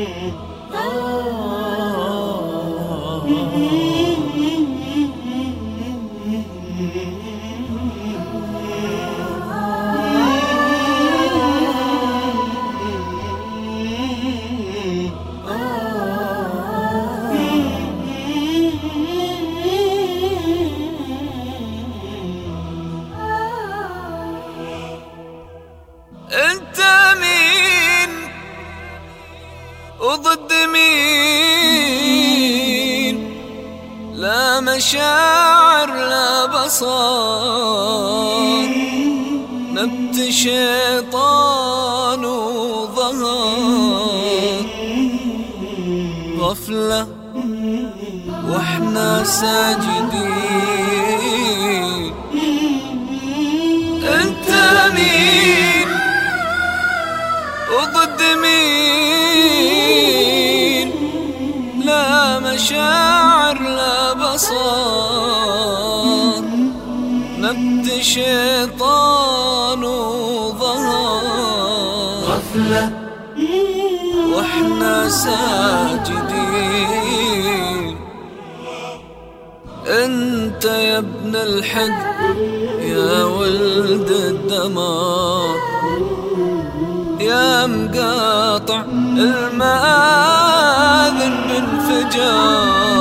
mm وضد مين؟ لا مشاعر لا بصر. نبت شيطان وظهر. غفلة وإحنا ساجدين. أنت مين وضد مين؟ بصر نبت شيطان وظهر غفلة. وإحنا ساجدين. أنت يا ابن الحق يا ولد الدمار. يا مقاطع المآذن بانفجار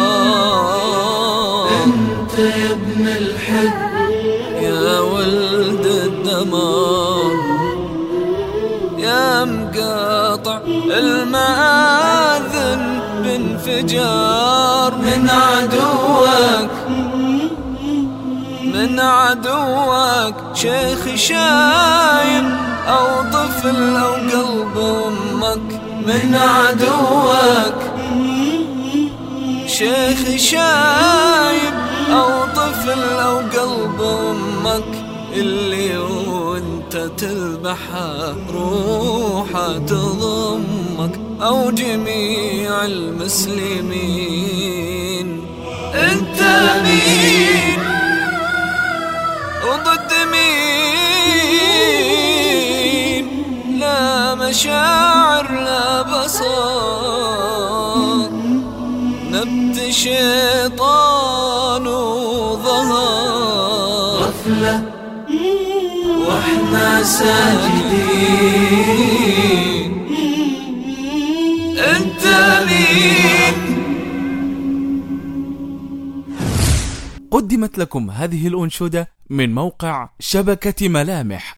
يا ولد الدمار يا مقاطع المآذن بانفجار. من عدوك من عدوك شيخ شايب أو طفل أو قلب أمك. من عدوك شيخ شايب طفل أو قلب أمك اللي وانت تذبحه روحه تضمك أو جميع المسلمين. أنت مين وضد مين؟ لا مشاعر نبت شيطان وظهر غفلة وإحنا ساجدين. أنت مين قدمت لكم هذه الأنشودة من موقع شبكة ملامح.